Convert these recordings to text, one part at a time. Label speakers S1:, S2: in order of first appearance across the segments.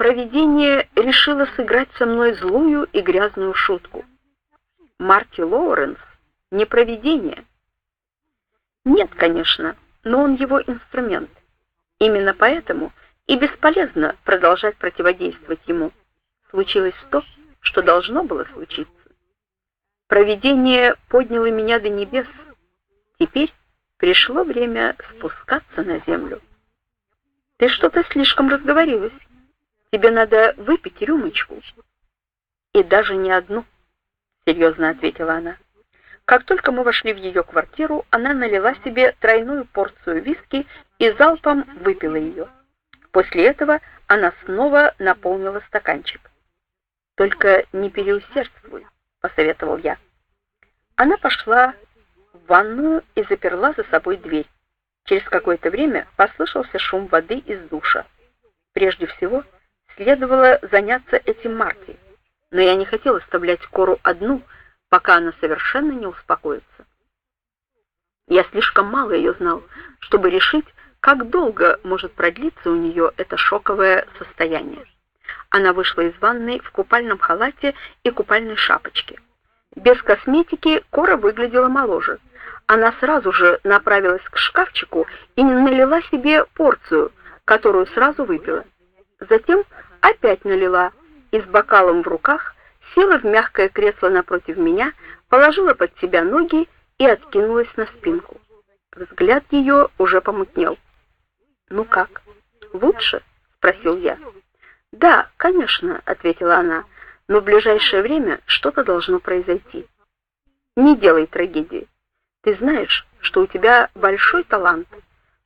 S1: провидение решило сыграть со мной злую и грязную шутку. Марти Лоуренс не провидение. Нет, конечно, но он его инструмент. Именно поэтому и бесполезно продолжать противодействовать ему. Случилось то, что должно было случиться. Провидение подняло меня до небес. Теперь пришло время спускаться на землю. Ты что-то слишком разговорилась. Тебе надо выпить рюмочку. И даже не одну, серьезно ответила она. Как только мы вошли в ее квартиру, она налила себе тройную порцию виски и залпом выпила ее. После этого она снова наполнила стаканчик. Только не переусердствуй, посоветовал я. Она пошла в ванную и заперла за собой дверь. Через какое-то время послышался шум воды из душа. Прежде всего, следовало заняться этим Марти, но я не хотел оставлять Кору одну, пока она совершенно не успокоится. Я слишком мало ее знал, чтобы решить, как долго может продлиться у нее это шоковое состояние. Она вышла из ванной в купальном халате и купальной шапочке. Без косметики Кора выглядела моложе. Она сразу же направилась к шкафчику и налила себе порцию, которую сразу выпила. Затем опять налила и с бокалом в руках села в мягкое кресло напротив меня, положила под себя ноги и откинулась на спинку. Взгляд ее уже помутнел. "Ну как? Лучше?" спросил я. "Да, конечно", ответила она но в ближайшее время что-то должно произойти. Не делай трагедии. Ты знаешь, что у тебя большой талант.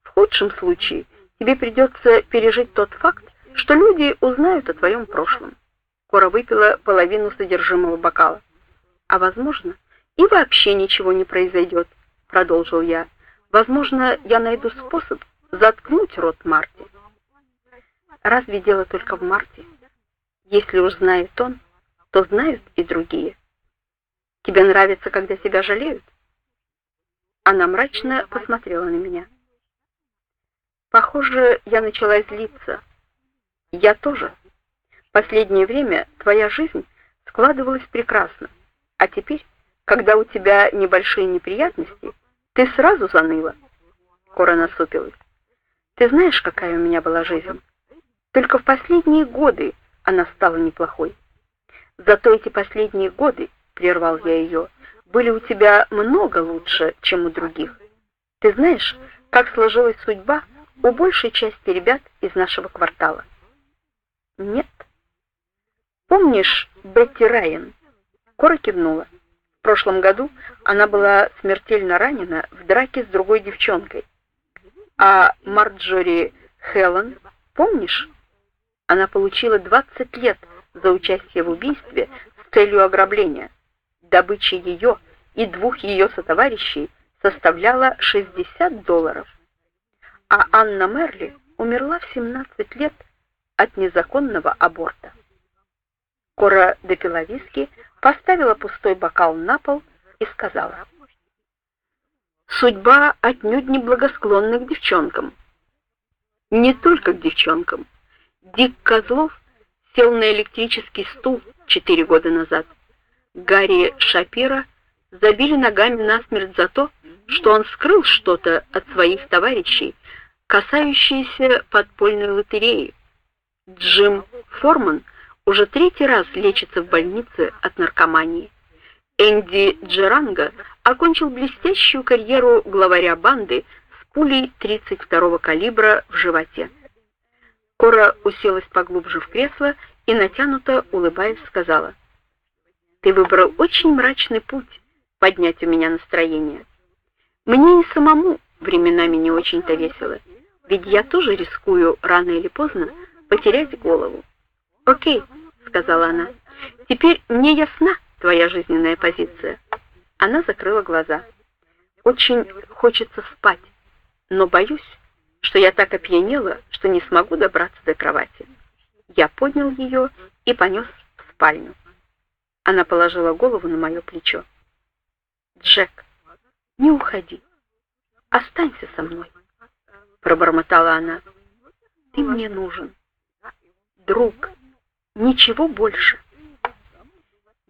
S1: В худшем случае тебе придется пережить тот факт, что люди узнают о твоем прошлом. Кора выпила половину содержимого бокала. А возможно, и вообще ничего не произойдет, продолжил я. Возможно, я найду способ заткнуть рот Марти. Разве дело только в Марти? Если уж знает он, то знают и другие. Тебе нравится, когда себя жалеют? Она мрачно посмотрела на меня. Похоже, я начала злиться. Я тоже. Последнее время твоя жизнь складывалась прекрасно, а теперь, когда у тебя небольшие неприятности, ты сразу заныла. Кора насупилась. Ты знаешь, какая у меня была жизнь? Только в последние годы она стала неплохой. Зато эти последние годы, прервал я ее, были у тебя много лучше, чем у других. Ты знаешь, как сложилась судьба у большей части ребят из нашего квартала? Нет. Помнишь Бетти Райан? Кора кивнула. В прошлом году она была смертельно ранена в драке с другой девчонкой. А Марджори Хелен, помнишь? Она получила 20 лет за участие в убийстве с целью ограбления. Добыча ее и двух ее сотоварищей составляла 60 долларов. А Анна Мерли умерла в 17 лет от незаконного аборта. Кора допила виски, поставила пустой бокал на пол и сказала: "Судьба отнюдь не благосклонна к девчонкам. Не только к девчонкам. Дик Козлов сел на электрический стул четыре года назад. Гарри Шапира забили ногами насмерть за то, что он скрыл что-то от своих товарищей, касающееся подпольной лотереи. Джим Форман уже третий раз лечится в больнице от наркомании. Энди Джеранга окончил блестящую карьеру главаря банды с пулей 32-го калибра в животе. Кора уселась поглубже в кресло и натянуто улыбаясь сказала: "Ты выбрал очень мрачный путь поднять у меня настроение. Мне и самому временами не очень-то весело, ведь я тоже рискую рано или поздно потерять голову". "О'кей", сказала она. "Теперь мне ясна твоя жизненная позиция". Она закрыла глаза. "Очень хочется спать, но боюсь, что я так опьянела, что не смогу добраться до кровати. Я поднял ее и понес в спальню. Она положила голову на мое плечо. Джек, не уходи. Останься со мной, пробормотала она. Ты мне нужен. Друг. Ничего больше.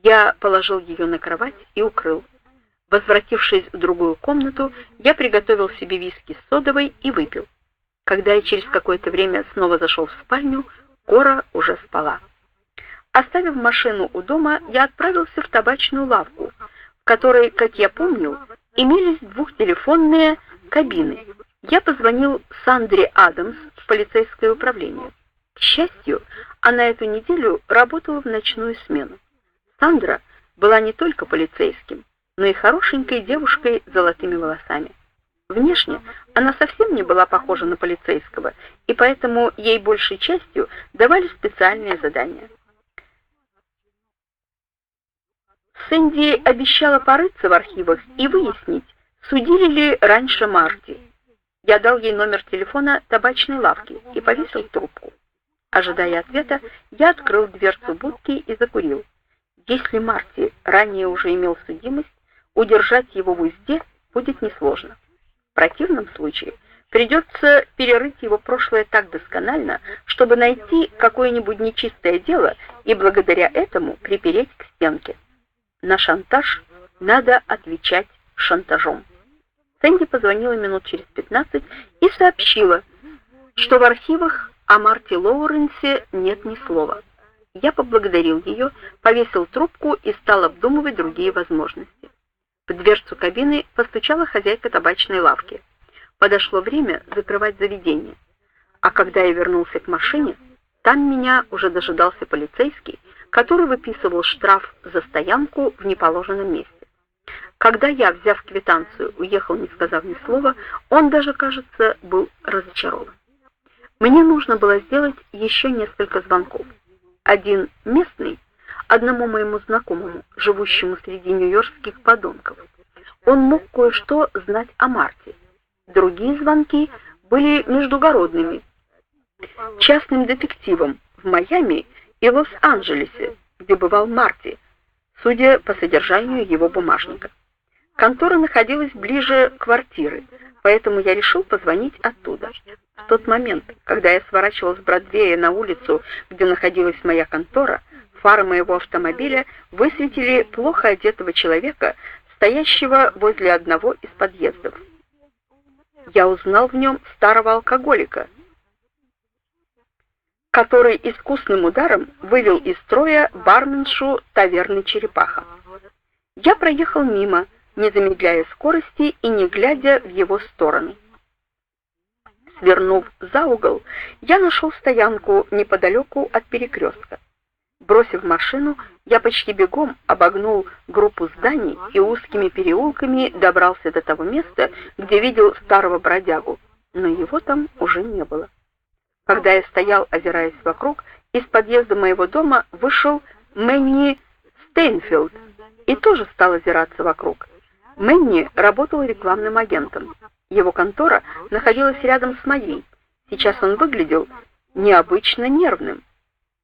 S1: Я положил ее на кровать и укрыл. Возвратившись в другую комнату, я приготовил себе виски с содовой и выпил. Когда я через какое-то время снова зашел в спальню, Кора уже спала. Оставив машину у дома, я отправился в табачную лавку, в которой, как я помнил, имелись двухтелефонные кабины. Я позвонил Сандре Адамс в полицейское управление. К счастью, она эту неделю работала в ночную смену. Сандра была не только полицейским, но и хорошенькой девушкой с золотыми волосами. Внешне она совсем не была похожа на полицейского, и поэтому ей большей частью давали специальные задания. Сэнди обещала порыться в архивах и выяснить, судили ли раньше Марти. Я дал ей номер телефона табачной лавки и повесил трубку. Ожидая ответа, я открыл дверцу будки и закурил. Если Марти ранее уже имел судимость, удержать его в узде будет несложно. В противном случае придется перерыть его прошлое так досконально, чтобы найти какое-нибудь нечистое дело и благодаря этому припереть к стенке. На шантаж надо отвечать шантажом. Сэнди позвонила минут через 15 и сообщила, что в архивах о Марте Лоуренсе нет ни слова. Я поблагодарил ее, повесил трубку и стал обдумывать другие возможности. В дверцу кабины постучала хозяйка табачной лавки. Подошло время закрывать заведение. А когда я вернулся к машине, там меня уже дожидался полицейский, который выписывал штраф за стоянку в неположенном месте. Когда я, взяв квитанцию, уехал, не сказав ни слова, он даже, кажется, был разочарован. Мне нужно было сделать еще несколько звонков. Один местный, одному моему знакомому, живущему среди нью-йоркских подонков. Он мог кое-что знать о Марте. Другие звонки были междугородными. Частным детективом в Майами и Лос-Анджелесе, где бывал Марти, судя по содержанию его бумажника. Контора находилась ближе квартиры, поэтому я решил позвонить оттуда. В тот момент, когда я сворачивал с Бродвея на улицу, где находилась моя контора, фары моего автомобиля высветили плохо одетого человека, стоящего возле одного из подъездов. Я узнал в нем старого алкоголика, который искусным ударом вывел из строя барменшу таверны Черепаха. Я проехал мимо, не замедляя скорости и не глядя в его сторону. Свернув за угол, я нашел стоянку неподалеку от перекрестка. Бросив машину, я почти бегом обогнул группу зданий и узкими переулками добрался до того места, где видел старого бродягу, но его там уже не было. Когда я стоял, озираясь вокруг, из подъезда моего дома вышел Мэнни Стейнфилд и тоже стал озираться вокруг. Мэнни работал рекламным агентом. Его контора находилась рядом с моей. Сейчас он выглядел необычно нервным.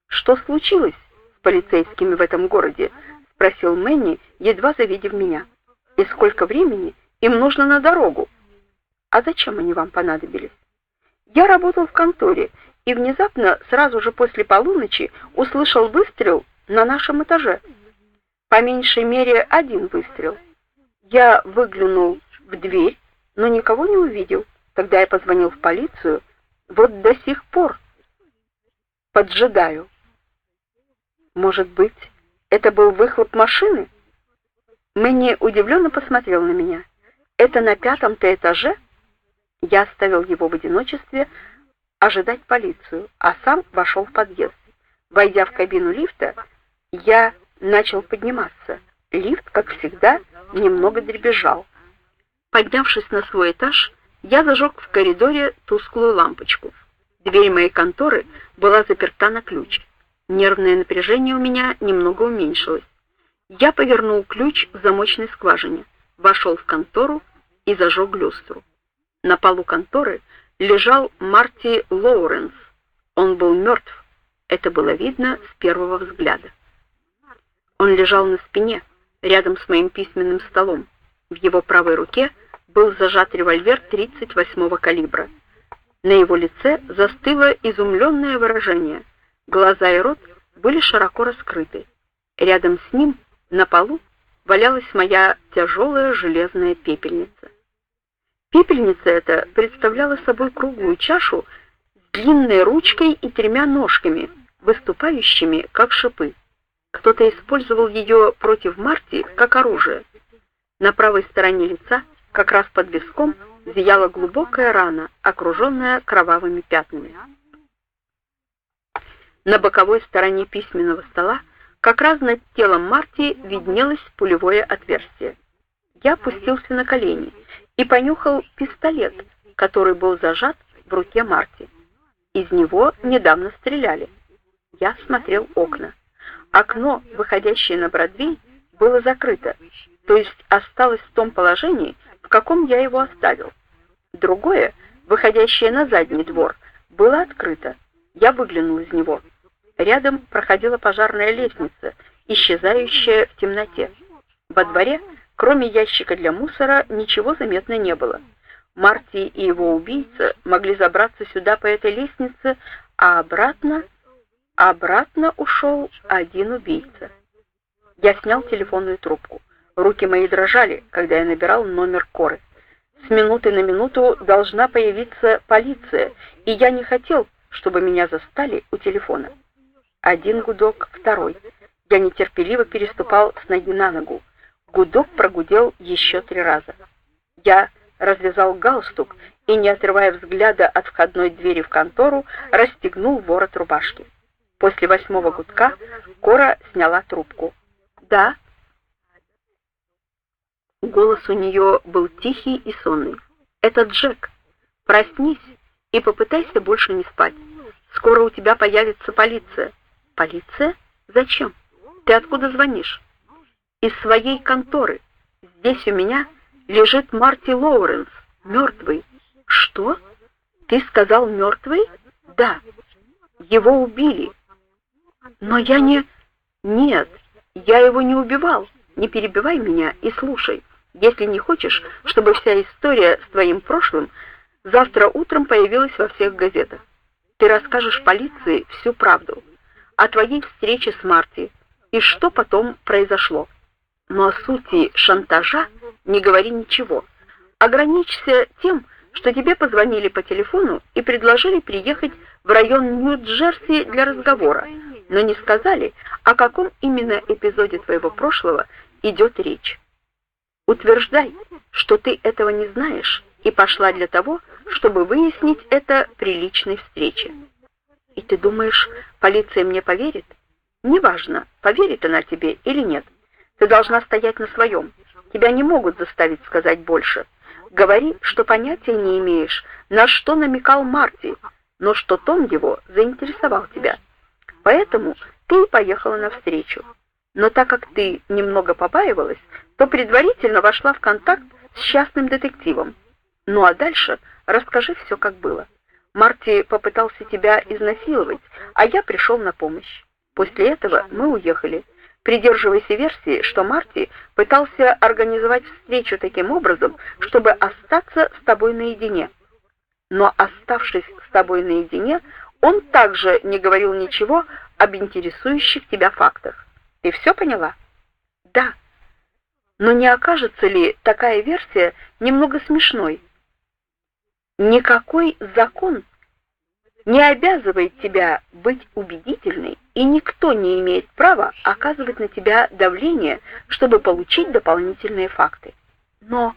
S1: Что случилось с полицейскими в этом городе? спросил Мэнни, едва завидев меня. И сколько времени им нужно на дорогу? А зачем они вам понадобились? Я работал в конторе и внезапно сразу же после полуночи услышал выстрел на нашем этаже. По меньшей мере один выстрел. Я выглянул в дверь, но никого не увидел. Тогда я позвонил в полицию. Вот до сих пор поджидаю. Может быть, это был выхлоп машины? Мэнни удивленно посмотрел на меня. Это на пятом-то этаже? Я оставил его в одиночестве ожидать полицию, а сам вошел в подъезд. Войдя в кабину лифта, я начал подниматься. Лифт, как всегда, немного дребезжал. Поднявшись на свой этаж, я зажег в коридоре тусклую лампочку. Дверь моей конторы была заперта на ключ. Нервное напряжение у меня немного уменьшилось. Я повернул ключ в замочной скважине, вошел в контору и зажег люстру. На полу конторы лежал Марти Лоуренс. Он был мертв. Это было видно с первого взгляда. Он лежал на спине, рядом с моим письменным столом. В его правой руке был зажат револьвер 38-го калибра. На его лице застыло изумленное выражение. Глаза и рот были широко раскрыты. Рядом с ним на полу валялась моя тяжелая железная пепельница. Пепельница эта представляла собой круглую чашу с длинной ручкой и тремя ножками, выступающими как шипы. Кто-то использовал ее против Марти как оружие. На правой стороне лица, как раз под виском, зияла глубокая рана, окруженная кровавыми пятнами. На боковой стороне письменного стола, как раз над телом Марти, виднелось пулевое отверстие. Я опустился на колени и понюхал пистолет, который был зажат в руке Марти. Из него недавно стреляли. Я смотрел окна. Окно, выходящее на Бродвей, было закрыто, то есть осталось в том положении, в каком я его оставил. Другое, выходящее на задний двор, было открыто. Я выглянул из него. Рядом проходила пожарная лестница, исчезающая в темноте. Во дворе, кроме ящика для мусора, ничего заметно не было. Марти и его убийца могли забраться сюда по этой лестнице, а обратно Обратно ушел один убийца. Я снял телефонную трубку. Руки мои дрожали, когда я набирал номер Коры. С минуты на минуту должна появиться полиция, и я не хотел, чтобы меня застали у телефона. Один гудок, второй. Я нетерпеливо переступал с ноги на ногу. Гудок прогудел еще три раза. Я развязал галстук и, не отрывая взгляда от входной двери в контору, расстегнул ворот рубашки. После восьмого гудка Кора сняла трубку. "Да?" Голос у нее был тихий и сонный. "Это Джек. Проснись и попытайся больше не спать. Скоро у тебя появится полиция". "Полиция? Зачем? Ты откуда звонишь?" "Из своей конторы. Здесь у меня лежит Марти Лоуренс, мертвый». "Что? Ты сказал мертвый?» "Да. Его убили. Но я не Нет, я его не убивал. Не перебивай меня и слушай. Если не хочешь, чтобы вся история с твоим прошлым завтра утром появилась во всех газетах. Ты расскажешь полиции всю правду о твоей встрече с Марти и что потом произошло. Но о сути шантажа не говори ничего. Ограничься тем, что тебе позвонили по телефону и предложили приехать в район Нью-Джерси для разговора но не сказали, о каком именно эпизоде твоего прошлого идет речь. Утверждай, что ты этого не знаешь и пошла для того, чтобы выяснить это при личной встрече. И ты думаешь, полиция мне поверит? Неважно, поверит она тебе или нет. Ты должна стоять на своем. Тебя не могут заставить сказать больше. Говори, что понятия не имеешь, на что намекал Марти, но что тон его заинтересовал тебя. Поэтому ты и поехала навстречу. Но так как ты немного побаивалась, то предварительно вошла в контакт с частным детективом. Ну а дальше расскажи все, как было. Марти попытался тебя изнасиловать, а я пришел на помощь. После этого мы уехали, придерживаясь версии, что Марти пытался организовать встречу таким образом, чтобы остаться с тобой наедине. Но оставшись с тобой наедине, он также не говорил ничего об интересующих тебя фактах. Ты все поняла? Да. Но не окажется ли такая версия немного смешной? Никакой закон не обязывает тебя быть убедительной, и никто не имеет права оказывать на тебя давление, чтобы получить дополнительные факты. Но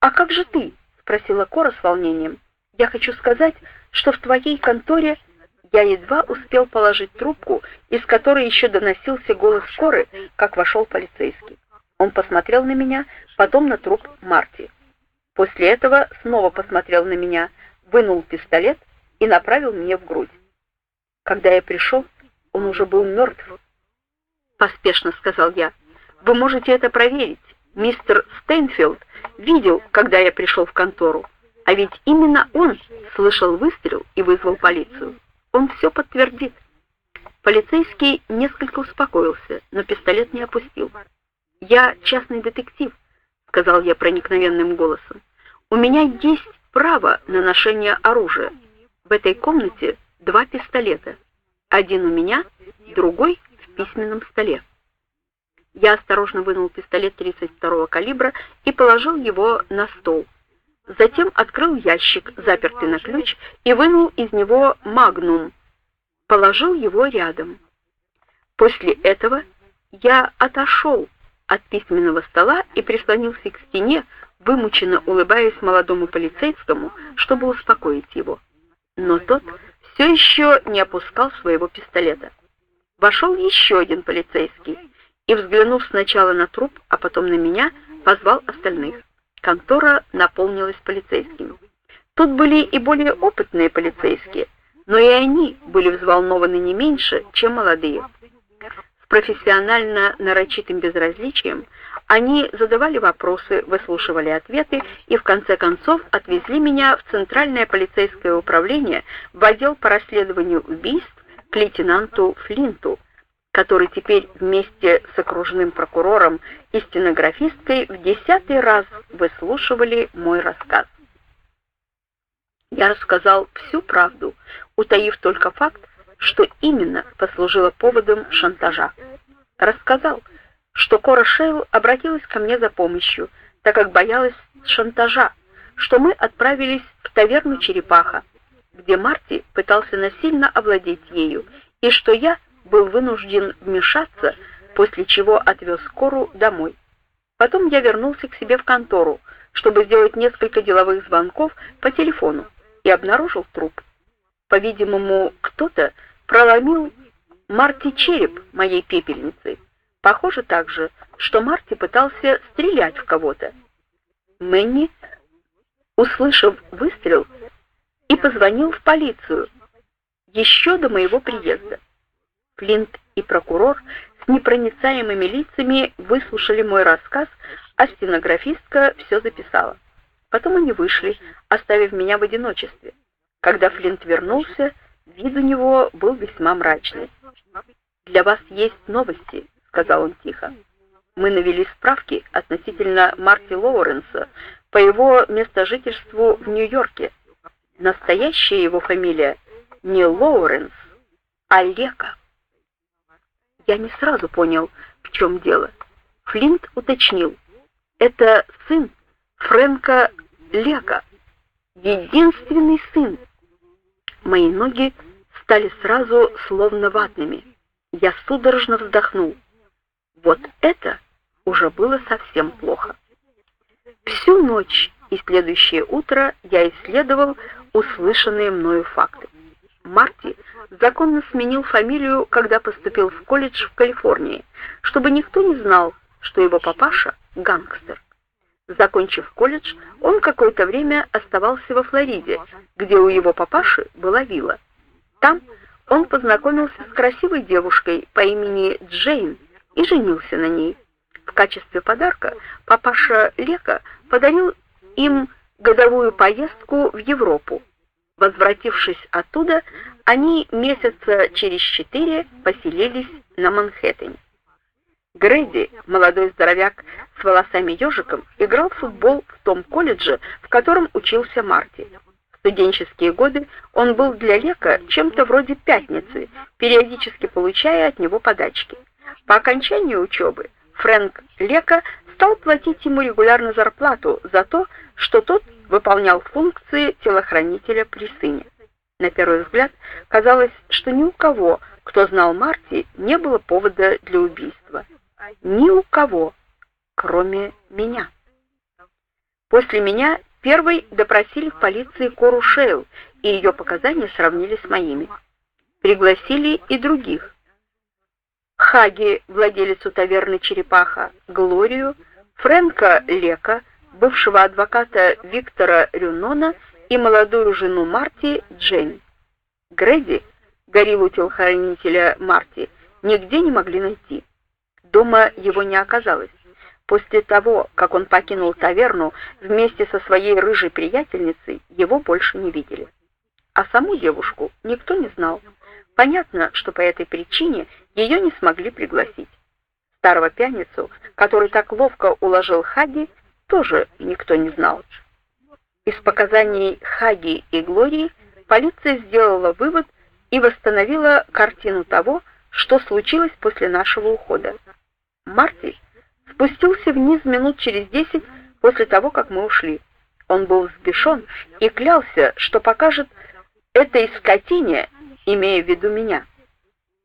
S1: а как же ты? спросила Кора с волнением. Я хочу сказать, что в твоей конторе я едва успел положить трубку, из которой еще доносился голос Коры, как вошел полицейский. Он посмотрел на меня, потом на труп Марти. После этого снова посмотрел на меня, вынул пистолет и направил мне в грудь. Когда я пришел, он уже был мертв. Поспешно сказал я. Вы можете это проверить. Мистер Стейнфилд видел, когда я пришел в контору, а ведь именно он слышал выстрел и вызвал полицию. Он все подтвердит. Полицейский несколько успокоился, но пистолет не опустил. "Я частный детектив", сказал я проникновенным голосом. "У меня есть право на ношение оружия. В этой комнате два пистолета. Один у меня, другой в письменном столе. Я осторожно вынул пистолет 32-го калибра и положил его на стол. Затем открыл ящик, запертый на ключ, и вынул из него магнум. Положил его рядом. После этого я отошел от письменного стола и прислонился к стене, вымученно улыбаясь молодому полицейскому, чтобы успокоить его. Но тот все еще не опускал своего пистолета. Вошел еще один полицейский и, взглянув сначала на труп, а потом на меня, позвал остальных. Контора наполнилась полицейскими. Тут были и более опытные полицейские, но и они были взволнованы не меньше, чем молодые. С профессионально нарочитым безразличием они задавали вопросы, выслушивали ответы и в конце концов отвезли меня в Центральное полицейское управление в отдел по расследованию убийств к лейтенанту Флинту, который теперь вместе с окружным прокурором и стенографисткой в десятый раз выслушивали мой рассказ. Я рассказал всю правду, утаив только факт, что именно послужило поводом шантажа. Рассказал, что Кора Шейл обратилась ко мне за помощью, так как боялась шантажа, что мы отправились в таверну Черепаха, где Марти пытался насильно овладеть ею, и что я был вынужден вмешаться, после чего отвез Кору домой. Потом я вернулся к себе в контору, чтобы сделать несколько деловых звонков по телефону, и обнаружил труп. По-видимому, кто-то проломил Марти череп моей пепельницы. Похоже также, что Марти пытался стрелять в кого-то. Мэнни, услышав выстрел, и позвонил в полицию еще до моего приезда. Флинт и прокурор с непроницаемыми лицами выслушали мой рассказ, а стенографистка все записала. Потом они вышли, оставив меня в одиночестве. Когда Флинт вернулся, вид у него был весьма мрачный. «Для вас есть новости», — сказал он тихо. «Мы навели справки относительно Марти Лоуренса по его местожительству в Нью-Йорке. Настоящая его фамилия не Лоуренс, а Лека». Я не сразу понял, в чем дело. Флинт уточнил. «Это сын Фрэнка Лека, единственный сын». Мои ноги стали сразу словно ватными. Я судорожно вздохнул. Вот это уже было совсем плохо. Всю ночь и следующее утро я исследовал услышанные мною факты. Марти законно сменил фамилию, когда поступил в колледж в Калифорнии, чтобы никто не знал, что его папаша гангстер. Закончив колледж, он какое-то время оставался во Флориде, где у его папаши была вилла. Там он познакомился с красивой девушкой по имени Джейн и женился на ней. В качестве подарка папаша Лека подарил им годовую поездку в Европу. Возвратившись оттуда, они месяца через четыре поселились на Манхэттене. Грэди, молодой здоровяк с волосами ежиком, играл в футбол в том колледже, в котором учился Марти. В студенческие годы он был для Лека чем-то вроде пятницы, периодически получая от него подачки. По окончании учебы Фрэнк Лека стал платить ему регулярно зарплату за то, что тот выполнял функции телохранителя при сыне. На первый взгляд казалось, что ни у кого, кто знал Марти, не было повода для убийства ни у кого, кроме меня. После меня первой допросили в полиции Кору Шейл, и ее показания сравнили с моими. Пригласили и других. Хаги, владелицу таверны Черепаха, Глорию, Фрэнка Лека, бывшего адвоката Виктора Рюнона и молодую жену Марти Джейн. Грэди, гориллу телохранителя Марти, нигде не могли найти. Дома его не оказалось. После того, как он покинул таверну вместе со своей рыжей приятельницей, его больше не видели. А саму девушку никто не знал. Понятно, что по этой причине ее не смогли пригласить. Старого пьяницу, который так ловко уложил Хаги, тоже никто не знал. Из показаний Хаги и Глории полиция сделала вывод, и восстановила картину того, что случилось после нашего ухода. Марти спустился вниз минут через десять после того, как мы ушли. Он был взбешен и клялся, что покажет этой скотине, имея в виду меня.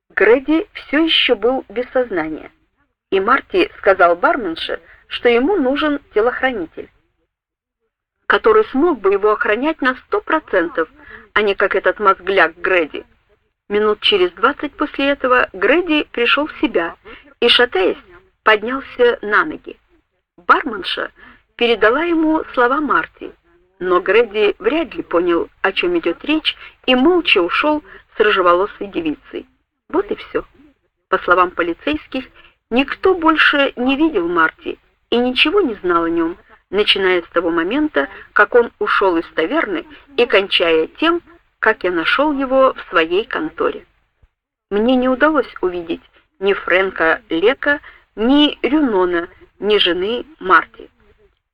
S1: Грэди все еще был без сознания, и Марти сказал барменше, что ему нужен телохранитель, который смог бы его охранять на сто процентов, а не как этот мозгляк Грэди. Минут через двадцать после этого Грэди пришел в себя и, шатаясь, поднялся на ноги. Барменша передала ему слова Марти, но Грэди вряд ли понял, о чем идет речь, и молча ушел с рыжеволосой девицей. Вот и все. По словам полицейских, никто больше не видел Марти и ничего не знал о нем, начиная с того момента, как он ушел из таверны и кончая тем, как я нашел его в своей конторе. Мне не удалось увидеть ни Фрэнка Лека, ни Рюнона, ни жены Марти.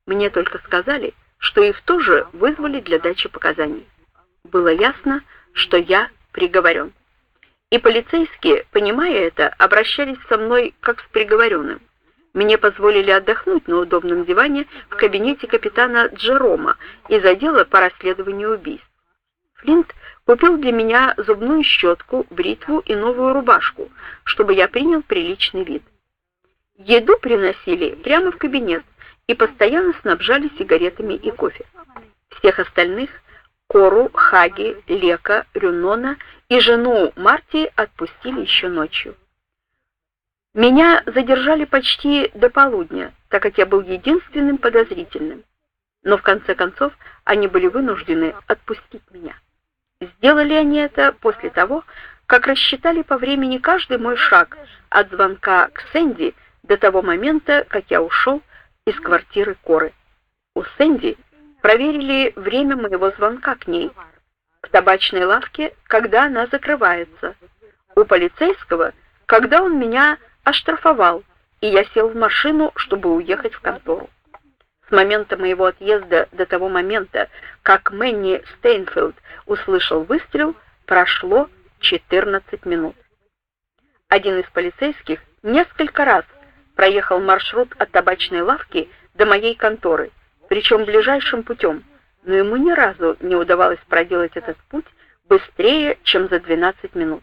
S1: Мне только сказали, что их тоже вызвали для дачи показаний. Было ясно, что я приговорен. И полицейские, понимая это, обращались со мной как с приговоренным. Мне позволили отдохнуть на удобном диване в кабинете капитана Джерома из отдела по расследованию убийств. Флинт купил для меня зубную щетку, бритву и новую рубашку, чтобы я принял приличный вид. Еду приносили прямо в кабинет, и постоянно снабжали сигаретами и кофе. Всех остальных Кору, Хаги, Лека, Рюнона и жену Марти отпустили еще ночью. Меня задержали почти до полудня, так как я был единственным подозрительным. Но в конце концов они были вынуждены отпустить меня. Сделали они это после того, как рассчитали по времени каждый мой шаг от звонка к Сэнди до того момента, как я ушел из квартиры Коры. У Сэнди проверили время моего звонка к ней. В табачной лавке, когда она закрывается. У полицейского, когда он меня оштрафовал, и я сел в машину, чтобы уехать в контору. С момента моего отъезда до того момента, как Мэнни Стейнфилд услышал выстрел, прошло 14 минут. Один из полицейских несколько раз проехал маршрут от табачной лавки до моей конторы, причем ближайшим путем, но ему ни разу не удавалось проделать этот путь быстрее, чем за 12 минут.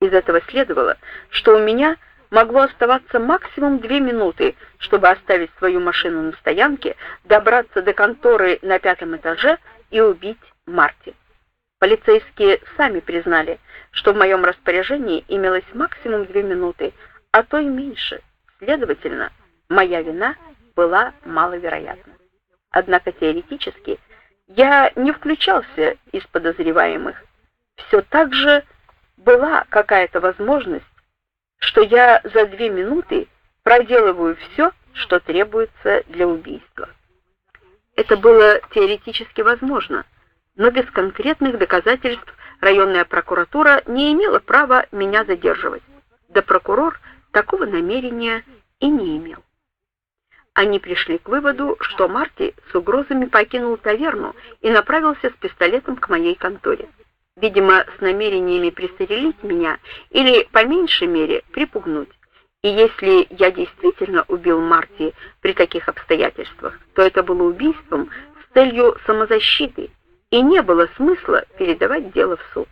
S1: Из этого следовало, что у меня могло оставаться максимум две минуты, чтобы оставить свою машину на стоянке, добраться до конторы на пятом этаже и убить Марти. Полицейские сами признали, что в моем распоряжении имелось максимум две минуты, а то и меньше. Следовательно, моя вина была маловероятна. Однако теоретически я не включался из подозреваемых. Все так же была какая-то возможность, что я за две минуты проделываю все, что требуется для убийства. Это было теоретически возможно, но без конкретных доказательств районная прокуратура не имела права меня задерживать. Да прокурор такого намерения и не имел. Они пришли к выводу, что Марти с угрозами покинул таверну и направился с пистолетом к моей конторе. Видимо, с намерениями пристрелить меня или, по меньшей мере, припугнуть. И если я действительно убил Марти при таких обстоятельствах, то это было убийством с целью самозащиты, и не было смысла передавать дело в суд.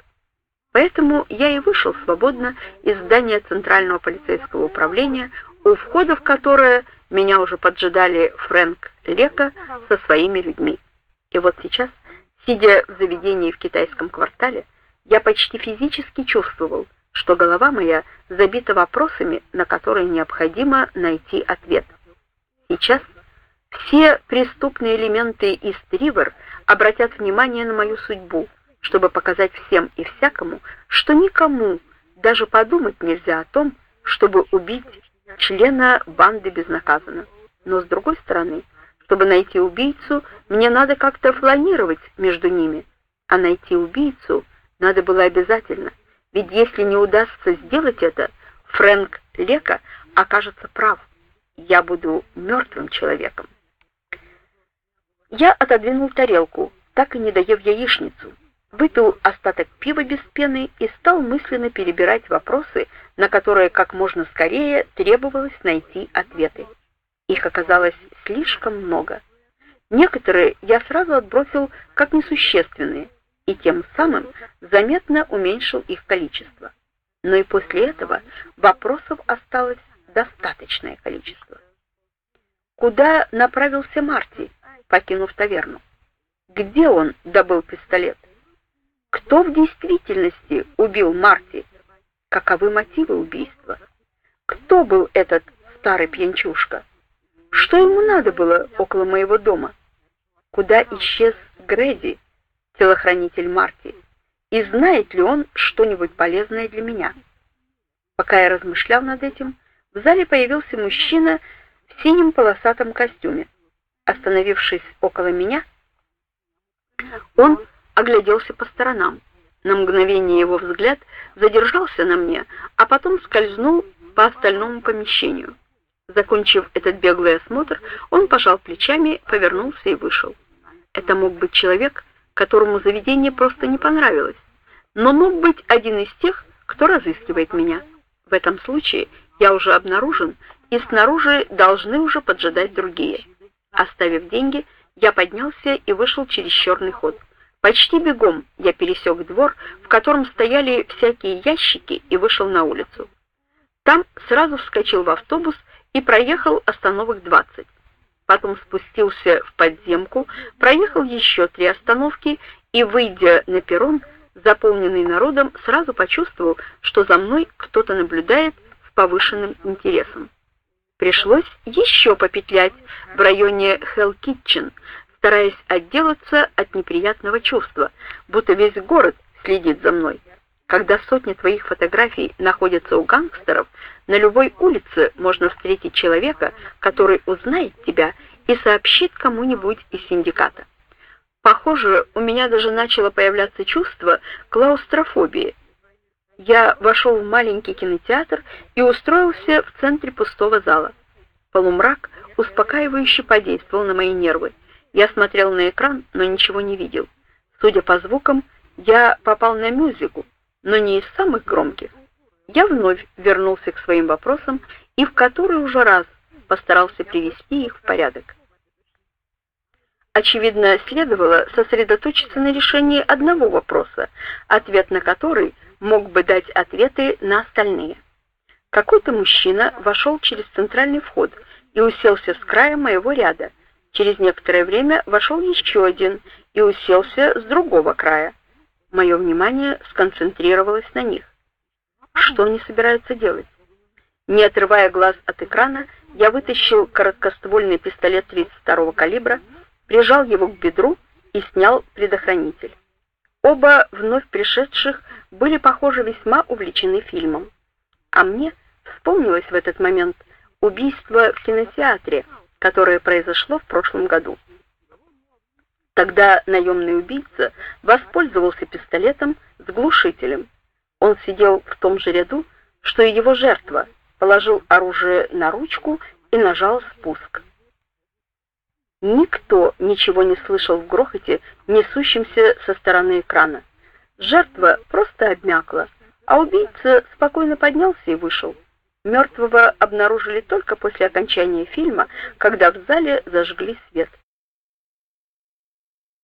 S1: Поэтому я и вышел свободно из здания Центрального полицейского управления, у входа в которое меня уже поджидали Фрэнк Лека со своими людьми. И вот сейчас, сидя в заведении в китайском квартале, я почти физически чувствовал, что голова моя забита вопросами, на которые необходимо найти ответ. Сейчас все преступные элементы из Тривер обратят внимание на мою судьбу, чтобы показать всем и всякому, что никому даже подумать нельзя о том, чтобы убить члена банды безнаказанно. Но с другой стороны, чтобы найти убийцу, мне надо как-то фланировать между ними, а найти убийцу надо было обязательно, ведь если не удастся сделать это, Фрэнк Лека окажется прав. Я буду мертвым человеком. Я отодвинул тарелку, так и не доев яичницу, выпил остаток пива без пены и стал мысленно перебирать вопросы, на которые как можно скорее требовалось найти ответы. Их оказалось слишком много. Некоторые я сразу отбросил как несущественные и тем самым заметно уменьшил их количество. Но и после этого вопросов осталось достаточное количество. Куда направился Марти, покинув таверну? Где он добыл пистолет? Кто в действительности убил Марти? Каковы мотивы убийства? Кто был этот старый пьянчушка? Что ему надо было около моего дома? Куда исчез Грэди, телохранитель Марти? И знает ли он что-нибудь полезное для меня? Пока я размышлял над этим, в зале появился мужчина в синем полосатом костюме. Остановившись около меня, он огляделся по сторонам. На мгновение его взгляд задержался на мне, а потом скользнул по остальному помещению. Закончив этот беглый осмотр, он пожал плечами, повернулся и вышел. Это мог быть человек, которому заведение просто не понравилось, но мог быть один из тех, кто разыскивает меня. В этом случае я уже обнаружен, и снаружи должны уже поджидать другие. Оставив деньги, я поднялся и вышел через черный ход. Почти бегом я пересек двор, в котором стояли всякие ящики, и вышел на улицу. Там сразу вскочил в автобус и проехал остановок 20. Потом спустился в подземку, проехал еще три остановки и, выйдя на перрон, заполненный народом, сразу почувствовал, что за мной кто-то наблюдает с повышенным интересом. Пришлось еще попетлять в районе Hell Kitchen, стараясь отделаться от неприятного чувства, будто весь город следит за мной. Когда сотни твоих фотографий находятся у гангстеров, на любой улице можно встретить человека, который узнает тебя и сообщит кому-нибудь из синдиката. Похоже, у меня даже начало появляться чувство клаустрофобии. Я вошел в маленький кинотеатр и устроился в центре пустого зала. Полумрак успокаивающе подействовал на мои нервы. Я смотрел на экран, но ничего не видел. Судя по звукам, я попал на мюзикл, но не из самых громких. Я вновь вернулся к своим вопросам и в который уже раз постарался привести их в порядок. Очевидно, следовало сосредоточиться на решении одного вопроса, ответ на который мог бы дать ответы на остальные. Какой-то мужчина вошел через центральный вход и уселся с края моего ряда. Через некоторое время вошел еще один и уселся с другого края. Мое внимание сконцентрировалось на них. Что они собираются делать? Не отрывая глаз от экрана, я вытащил короткоствольный пистолет 32-го калибра, прижал его к бедру и снял предохранитель. Оба вновь пришедших были, похоже, весьма увлечены фильмом. А мне вспомнилось в этот момент убийство в кинотеатре, которое произошло в прошлом году. Тогда наемный убийца воспользовался пистолетом с глушителем. Он сидел в том же ряду, что и его жертва, положил оружие на ручку и нажал спуск. Никто ничего не слышал в грохоте, несущемся со стороны экрана. Жертва просто обмякла, а убийца спокойно поднялся и вышел. Мертвого обнаружили только после окончания фильма, когда в зале зажгли свет.